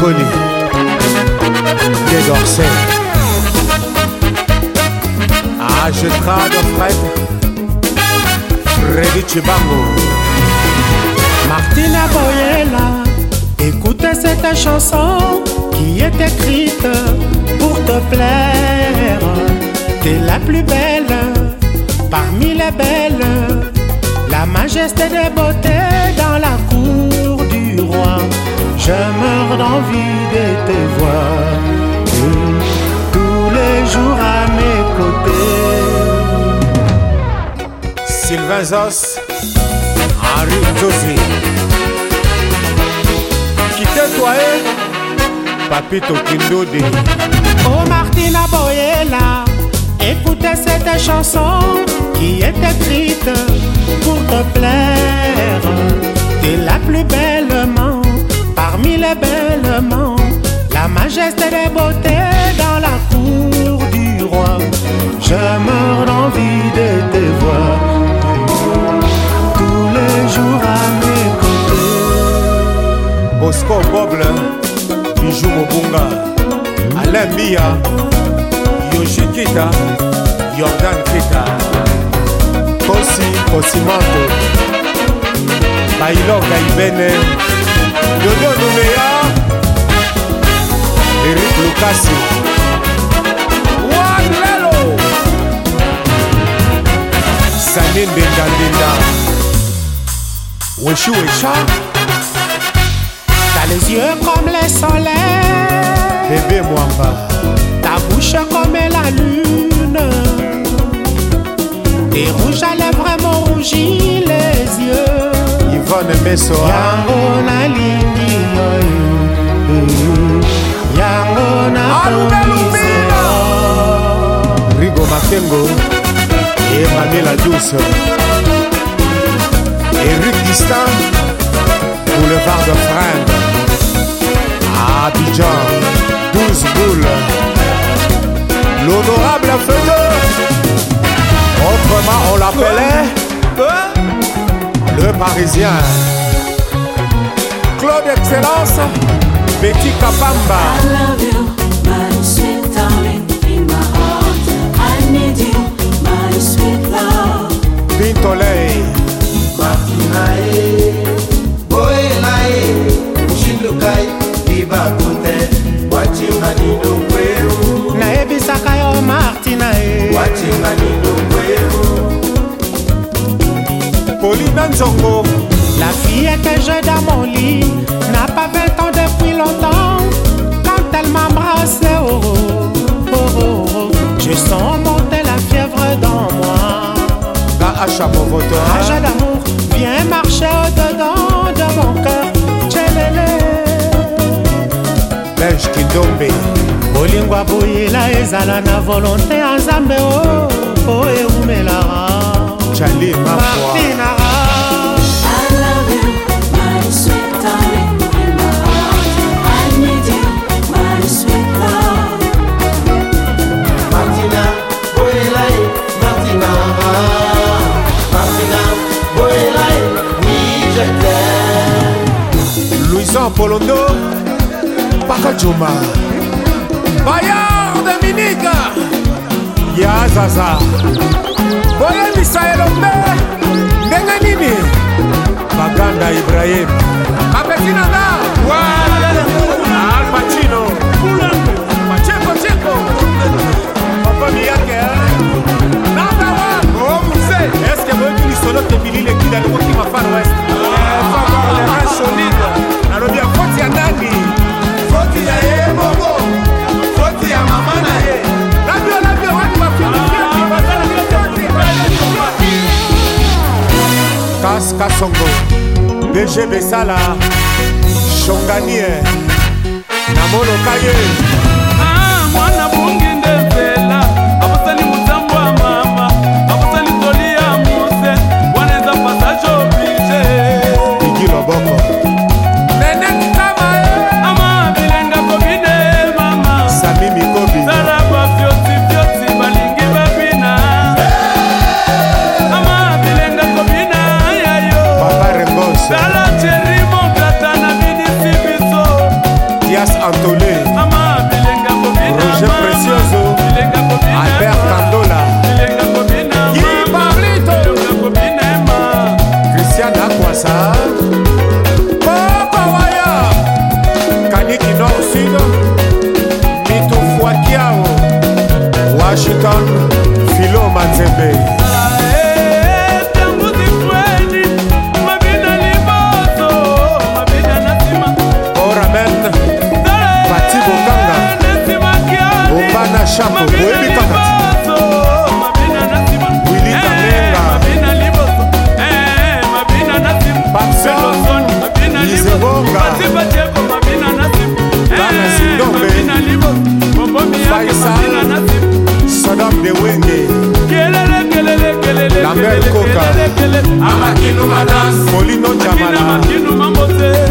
Coli Dieu d'Orsay Ah je trade Fred Freddy Chibango. Martina Boyela Écoute cette chanson qui est écrite pour te plaire. T'es la plus belle parmi les belles La majesté des beautés dans la cour Je meurs d'envie de te voir. Tous les jours à mes côtés. Sylvain Zos Henri Josie. Quittez-toi Papito Kindodi Oh Martina Boyela Écoutez cette chanson qui est écrite pour te plaire La majesté des beautés dans la cour du roi. Je meurs d'envie de te voir. Tous les jours à mes côtés. Bosco Boble Bijou Mobunga Alain Bia Yoshi Kita Jordan Kita. Kosi Kosimanto Bailoka Ibene Dodo Numea Eric Lukasi Wanlelo Sanin Dinda Dinda Weshu Wesha T'as les yeux comme les soleils. Bébé Mwamba. Ta bouche comme la lune. T'es rouge à lèvres rougi les yeux. Yvonne Mesoa. Yango na lingi Rigo Makengo et Mamela Douce Eric Distin Boulevard de Fresnes Abidjan 12 boules L'honorable feu Autrement on l'appelait Le Parisien. Claude Excellence Betty Kapamba Kevin Tolei Matinae Boelae Shindukai Ibakunte Wachimani Dokweu Naebisaka yo Martinae Wachimani Dokweu Paulina Nzongo. La fille que j'ai dans mon lit. N'a pas 20 ans depuis longtemps. Gaasha Movoto Rage d'amour, viens marcher au-dedans de mon cœur. Tchelele. Benj Kindombe bolingo aboyela ezala na volonté ya nzambe o po eumelaka Charlie Polondo Paka Juma. Bayard Dominique. Ya Zaza. Boyebisa elombe ndenge nini? Baganda ibrahim. Apeti nanga alpacino bolingo dg besala shonganie na moloka ye ah, mwana bunge roger précioso albert aisa sadam de wenge. Lambert koka molino camala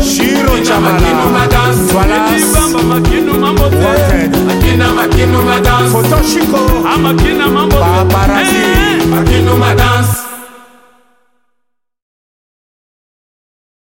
shiro camala falas wated fotoshiko